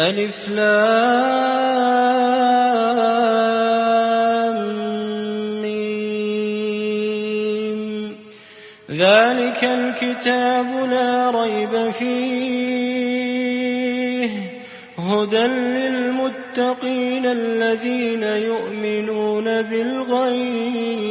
ألف لام ميم. ذلك الكتاب لا ريب فيه. هدى للمتقين الذين يؤمنون بالغيب.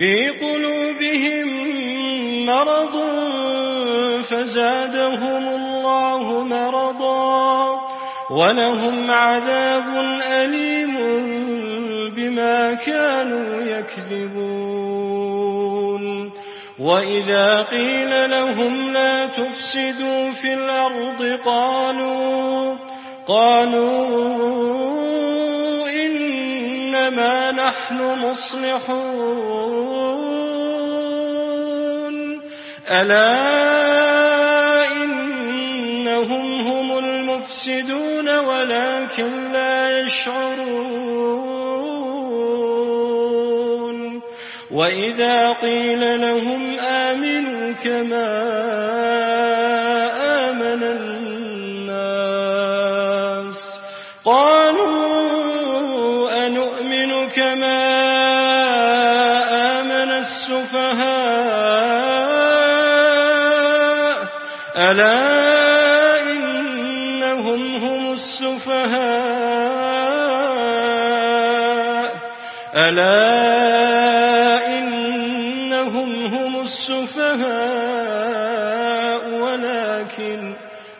في قلوبهم مرض فزادهم الله مرضا ولهم عذاب أليم بما كانوا يكذبون. وإذا قيل لهم لا تفسدوا في الأرض قالوا قالوا إنما نحن مصلحون. ألا إنهم هم المفسدون ولكن لا يشعرون. وإذا قيل لهم آمنوا كما آمن الناس قالوا ألا إنهم هم السفهاء؟ ألا إنهم هم السفهاء؟ ولكن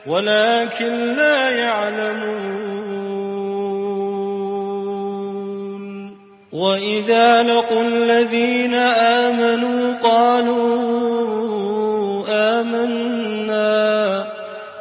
ولكن لا يعلمون. وإذا لقوا الذين آمنوا قالوا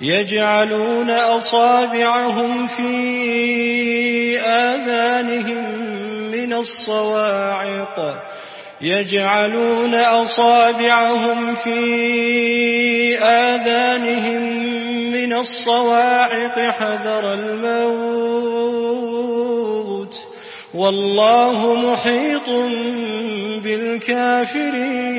يجعلون أصابعهم في آذانهم من الصواعق. يجعلون أصابعهم في آذانهم من الصواعق حذر الموت. والله محيط بالكافرين.